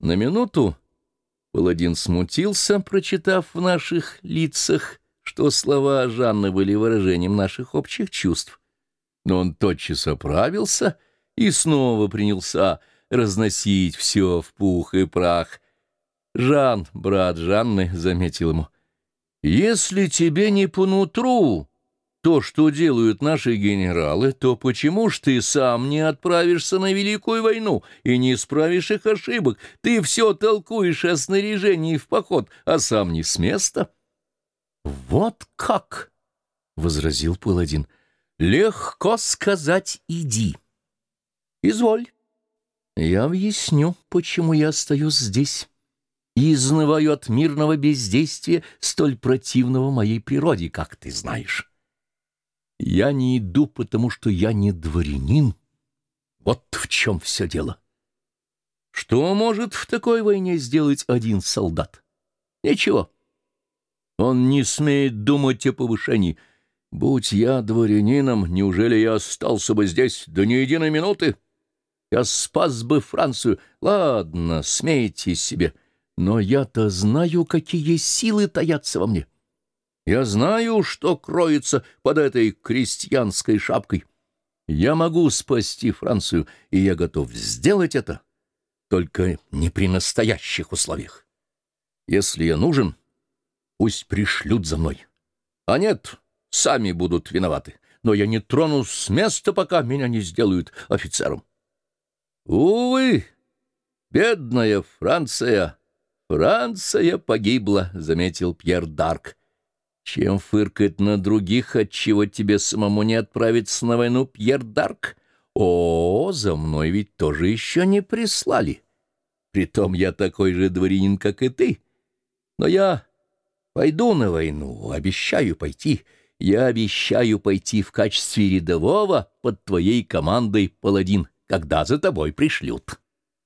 На минуту паладин смутился, прочитав в наших лицах, что слова Жанны были выражением наших общих чувств. Но он тотчас оправился и снова принялся разносить все в пух и прах. Жан, брат Жанны, заметил ему, «Если тебе не по нутру то, что делают наши генералы, то почему ж ты сам не отправишься на Великую войну и не исправишь их ошибок? Ты все толкуешь о снаряжении в поход, а сам не с места». «Вот как!» — возразил паладин. «Легко сказать «иди». Изволь. Я объясню, почему я остаюсь здесь изнываю от мирного бездействия, столь противного моей природе, как ты знаешь. Я не иду, потому что я не дворянин. Вот в чем все дело. Что может в такой войне сделать один солдат? Ничего. Он не смеет думать о повышении. Будь я дворянином, неужели я остался бы здесь до ни единой минуты? Я спас бы Францию. Ладно, смейтесь себе. Но я-то знаю, какие силы таятся во мне. Я знаю, что кроется под этой крестьянской шапкой. Я могу спасти Францию, и я готов сделать это, только не при настоящих условиях. Если я нужен, пусть пришлют за мной. А нет, сами будут виноваты. Но я не тронусь с места, пока меня не сделают офицером. Увы, бедная Франция, Франция погибла, — заметил Пьер Дарк. Чем фыркать на других, отчего тебе самому не отправиться на войну, Пьер Дарк? О, за мной ведь тоже еще не прислали. Притом я такой же дворянин, как и ты. Но я Пойду на войну, обещаю пойти. Я обещаю пойти в качестве рядового под твоей командой, паладин, когда за тобой пришлют».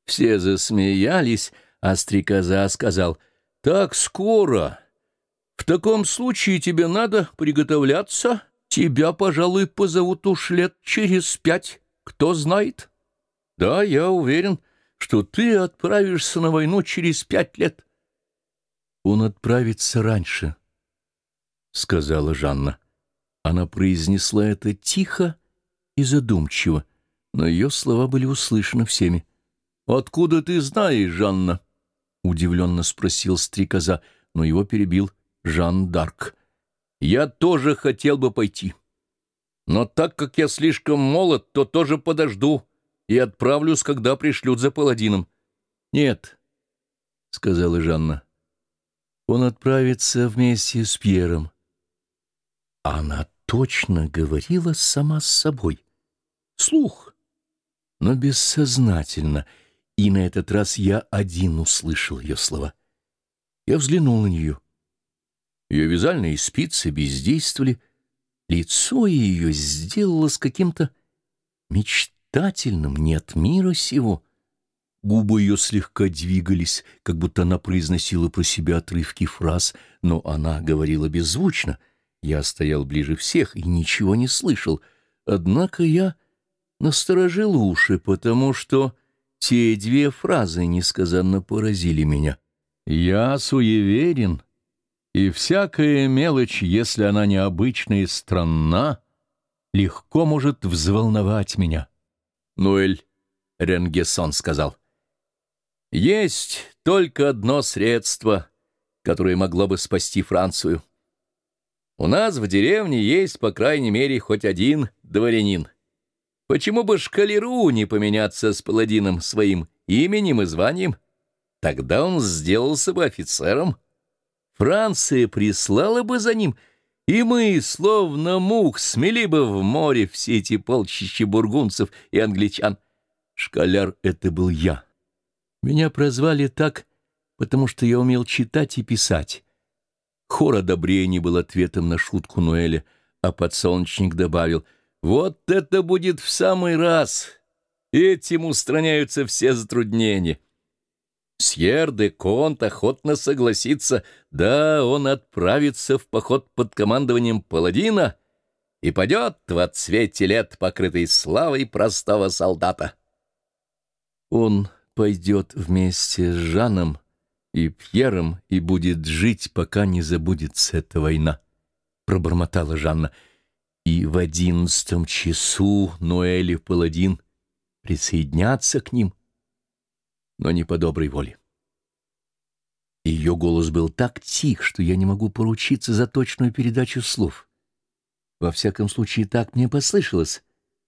Все засмеялись, а стрекоза сказал, «Так скоро. В таком случае тебе надо приготовляться. Тебя, пожалуй, позовут уж лет через пять, кто знает. Да, я уверен, что ты отправишься на войну через пять лет». «Он отправится раньше», — сказала Жанна. Она произнесла это тихо и задумчиво, но ее слова были услышаны всеми. «Откуда ты знаешь, Жанна?» — удивленно спросил стрекоза, но его перебил Жан Дарк. «Я тоже хотел бы пойти. Но так как я слишком молод, то тоже подожду и отправлюсь, когда пришлют за паладином». «Нет», — сказала Жанна, — он отправится вместе с Пьером. Она точно говорила сама с собой. Слух, но бессознательно, и на этот раз я один услышал ее слова. Я взглянул на нее. Ее вязальные спицы бездействовали, лицо ее сделалось каким-то мечтательным, не от мира сего — Губы ее слегка двигались, как будто она произносила про себя отрывки фраз, но она говорила беззвучно. Я стоял ближе всех и ничего не слышал. Однако я насторожил уши, потому что те две фразы несказанно поразили меня. «Я суеверен, и всякая мелочь, если она необычная и странна, легко может взволновать меня». Ноэль Ренгессон сказал — есть только одно средство, которое могло бы спасти Францию. У нас в деревне есть, по крайней мере, хоть один дворянин. Почему бы шкалеру не поменяться с паладином своим именем и званием? Тогда он сделался бы офицером. Франция прислала бы за ним, и мы, словно мух, смели бы в море все эти полчища бургунцев и англичан. Шкаляр — это был я. Меня прозвали так, потому что я умел читать и писать. Хор одобрения был ответом на шутку Ноэля, а подсолнечник добавил, «Вот это будет в самый раз! Этим устраняются все затруднения». Сьер де Конт охотно согласится, да, он отправится в поход под командованием паладина и пойдет в отцвете лет, покрытый славой простого солдата. Он пойдет вместе с Жаном и Пьером и будет жить, пока не забудется эта война, — пробормотала Жанна. И в одиннадцатом часу Ноэль и Паладин присоединятся к ним, но не по доброй воле. Ее голос был так тих, что я не могу поручиться за точную передачу слов. Во всяком случае, так мне послышалось.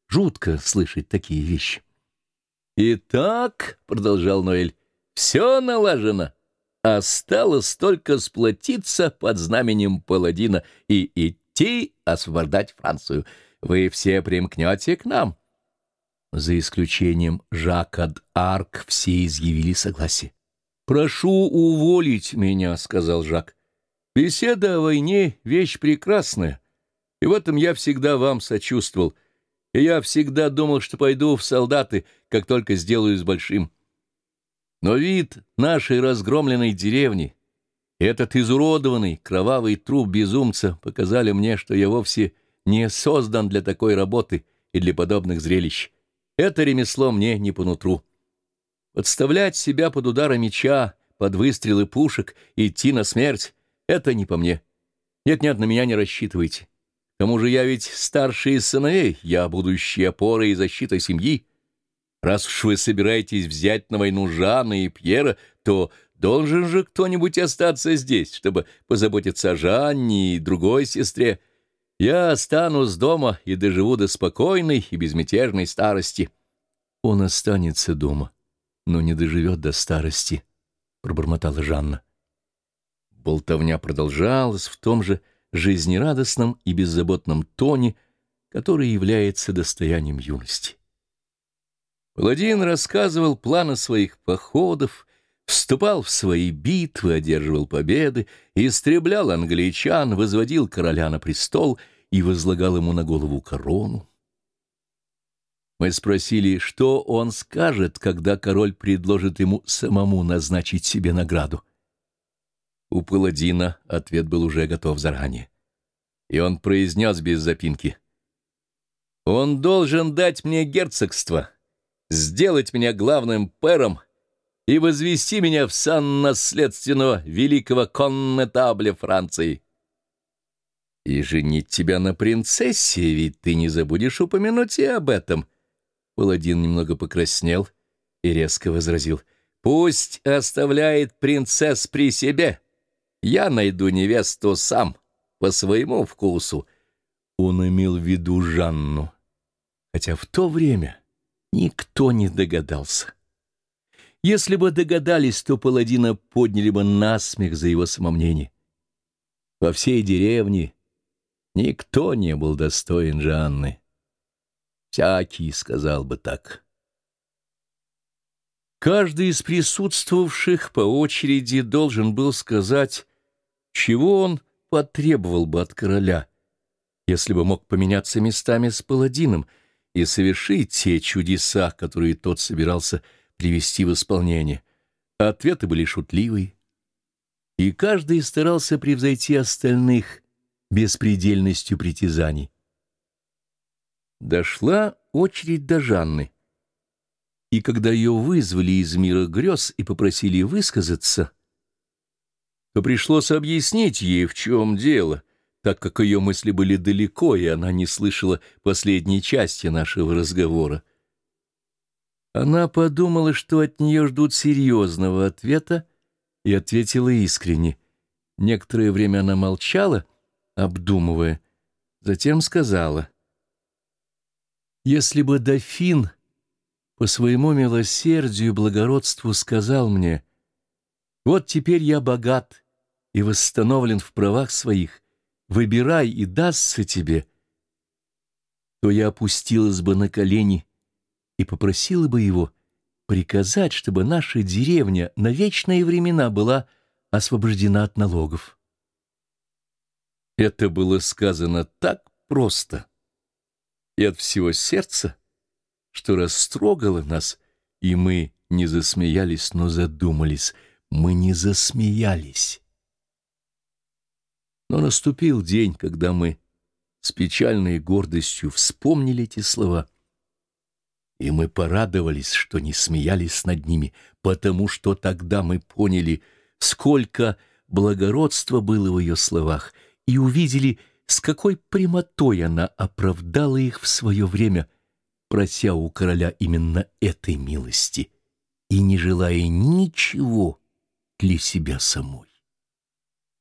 Жутко слышать такие вещи. «Итак», — продолжал Ноэль, — «все налажено. Осталось только сплотиться под знаменем паладина и идти освобождать Францию. Вы все примкнете к нам». За исключением Жака Арк все изъявили согласие. «Прошу уволить меня», — сказал Жак. «Беседа о войне — вещь прекрасная, и в этом я всегда вам сочувствовал, и я всегда думал, что пойду в солдаты, как только сделаю с большим. Но вид нашей разгромленной деревни, этот изуродованный кровавый труп безумца показали мне, что я вовсе не создан для такой работы и для подобных зрелищ. Это ремесло мне не по нутру». Подставлять себя под удары меча, под выстрелы пушек, идти на смерть — это не по мне. Нет-нет, на меня не рассчитывайте. К тому же я ведь старший из сыновей, я будущая опора и защита семьи. Раз уж вы собираетесь взять на войну Жанна и Пьера, то должен же кто-нибудь остаться здесь, чтобы позаботиться о Жанне и другой сестре. Я останусь дома и доживу до спокойной и безмятежной старости. Он останется дома но не доживет до старости, — пробормотала Жанна. Болтовня продолжалась в том же жизнерадостном и беззаботном тоне, который является достоянием юности. Паладин рассказывал планы своих походов, вступал в свои битвы, одерживал победы, истреблял англичан, возводил короля на престол и возлагал ему на голову корону. Мы спросили, что он скажет, когда король предложит ему самому назначить себе награду. У паладина ответ был уже готов заранее. И он произнес без запинки. «Он должен дать мне герцогство, сделать меня главным пэром и возвести меня в сан наследственного великого коннетабля Франции» и женить тебя на принцессе, ведь ты не забудешь упомянуть и об этом. Паладин немного покраснел и резко возразил. «Пусть оставляет принцесс при себе. Я найду невесту сам, по своему вкусу». Он имел в виду Жанну, хотя в то время никто не догадался. Если бы догадались, то паладина подняли бы насмех за его самомнение. Во всей деревне никто не был достоин Жанны. Всякий сказал бы так. Каждый из присутствовавших по очереди должен был сказать, чего он потребовал бы от короля, если бы мог поменяться местами с паладином и совершить те чудеса, которые тот собирался привести в исполнение. Ответы были шутливые, и каждый старался превзойти остальных беспредельностью притязаний. Дошла очередь до Жанны. И когда ее вызвали из мира грез и попросили высказаться, то пришлось объяснить ей, в чем дело, так как ее мысли были далеко, и она не слышала последней части нашего разговора. Она подумала, что от нее ждут серьезного ответа, и ответила искренне. Некоторое время она молчала, обдумывая, затем сказала — если бы дофин по своему милосердию и благородству сказал мне, «Вот теперь я богат и восстановлен в правах своих, выбирай и дастся тебе», то я опустилась бы на колени и попросила бы его приказать, чтобы наша деревня на вечные времена была освобождена от налогов. Это было сказано так просто и от всего сердца, что растрогало нас, и мы не засмеялись, но задумались. Мы не засмеялись. Но наступил день, когда мы с печальной гордостью вспомнили эти слова. И мы порадовались, что не смеялись над ними, потому что тогда мы поняли, сколько благородства было в ее словах, и увидели, с какой прямотой она оправдала их в свое время, прося у короля именно этой милости и не желая ничего для себя самой.